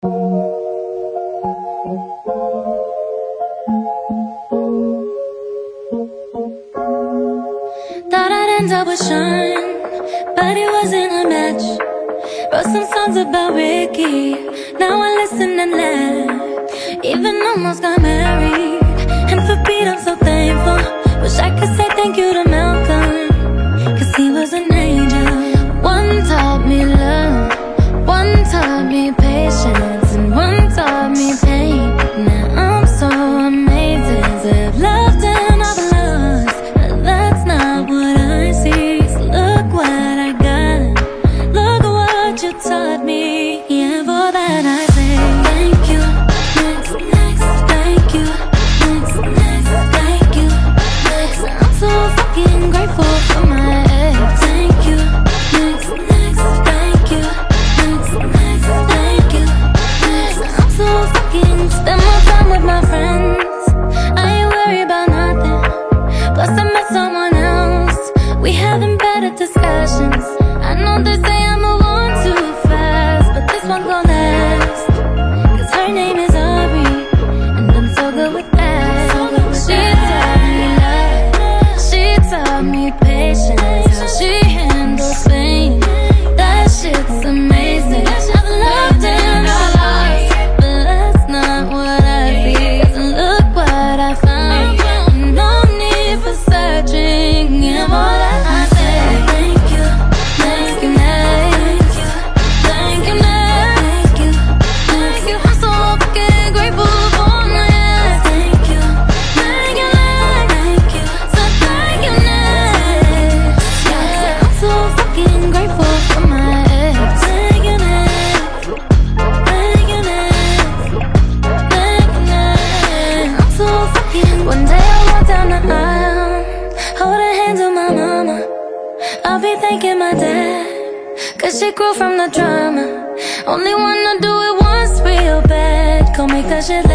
Thought I'd end up with Sean, but it wasn't a match. Wrote some songs about Ricky, now I listen and laugh. Even almost got married. One day I'll walk down the aisle, holding hands with my mama. I'll be thanking my dad, cause she grew from the drama. Only wanna do it once real bad, go make that shit